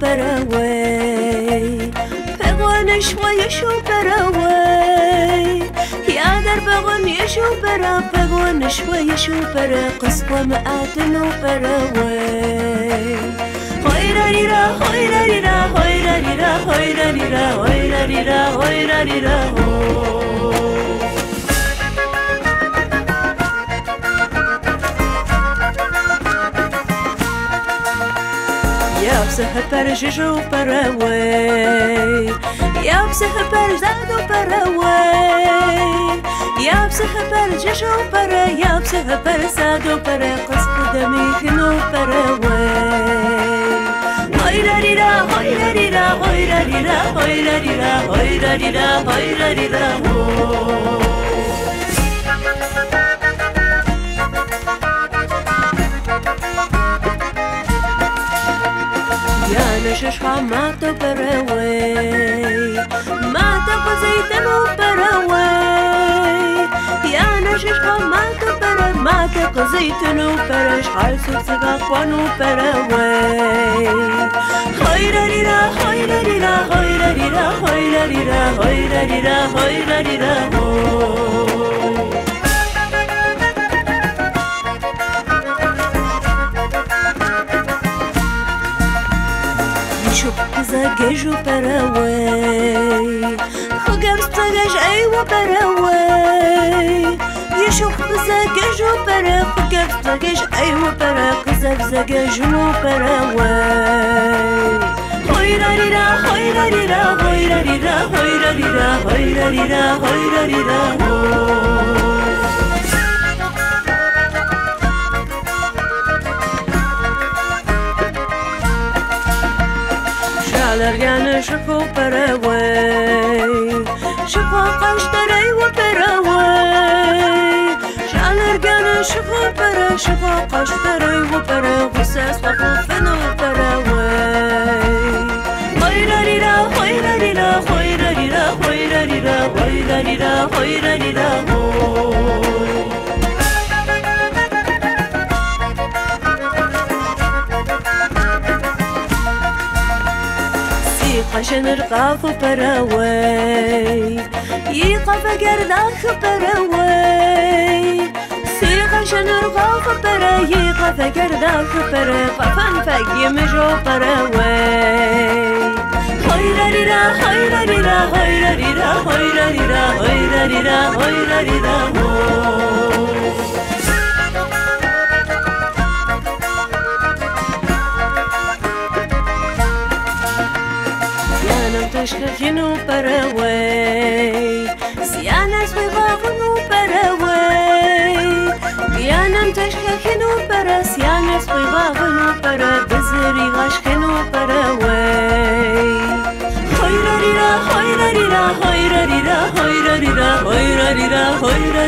براوي بغن شوي شو براوي يا در بغن يشو برا بغن شوي شو برا قصوى مآتنو براوي هويرا ريرا هويرا ريرا هويرا ريرا هويرا ريرا هويرا ريرا هويرا ريرا سهبر ججو براوي يا بسهبر زادو براوي يا بسهبر ججو برا يا بسهبر زادو برا قصد دمي كنو براوي هويرا ريرا هويرا ريرا هويرا ريرا هويرا ريرا هويرا تبروي ما تقزيت بروي يا نشش ما تبر ما تقزيت برش حال سوسك وانو بروي خير ليرا خير ليرا خير ليرا خير ليرا خير ليرا خير ليرا زجاج وبراوي خجر زجاج أيوة براوي يشوف زجاج وبرا خجر زجاج أيوة برا قزف زجاج وبراوي هويرا ريرا هويرا ريرا هويرا ريرا هويرا ريرا هويرا ريرا هويرا ريرا هويرا Alergane shako paraway Shako qashtaray wa paraway Shalergane shako para Shako qashtaray wa para Qusas wa khufana wa paraway Hoyra rira, hoyra rira, hoyra rira, hoyra rira, hoyra عشان رقاف براوي يقف قرداخ براوي. سيق عشان رقاف برا يقف قرداخ برا قفن فقي مجو براوي. هويرا ريرا هويرا ريرا هويرا ريرا هويرا ريرا هويرا ريرا هويرا ريرا تشكخنو براوي سيانا سويغاغنو براوي بيانم تشكخنو برا سيانا سويغاغنو برا بزري غاشخنو براوي هويرا ريرا هويرا ريرا هويرا ريرا هويرا ريرا هويرا ريرا هويرا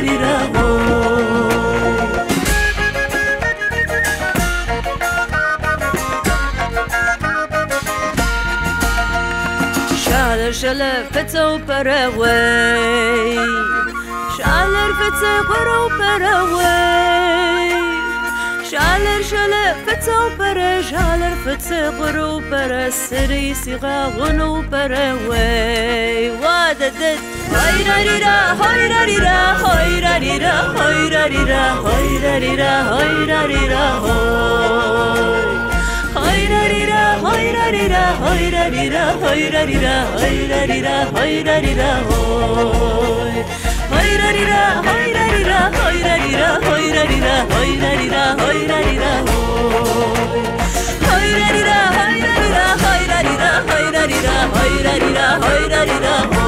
شالر فتو براوي شالر فتو قرو براوي شالر شالر فتو برا شالر فتو قرو برا سري سيغا غنو براوي واددد هايرا ريرا هايرا ريرا هايرا ريرا هايرا ريرا هايرا ريرا هايرا ريرا هاي hoyra イラリラホイラリラホイラリラホイラリラホイラリラホイ。ホイラリラホイラリラホイラリラホイラリラホイラリラホイラリラホイ。ホイラリラホイラリラホイラリラホイラリラホイラリラホイラリラホイ。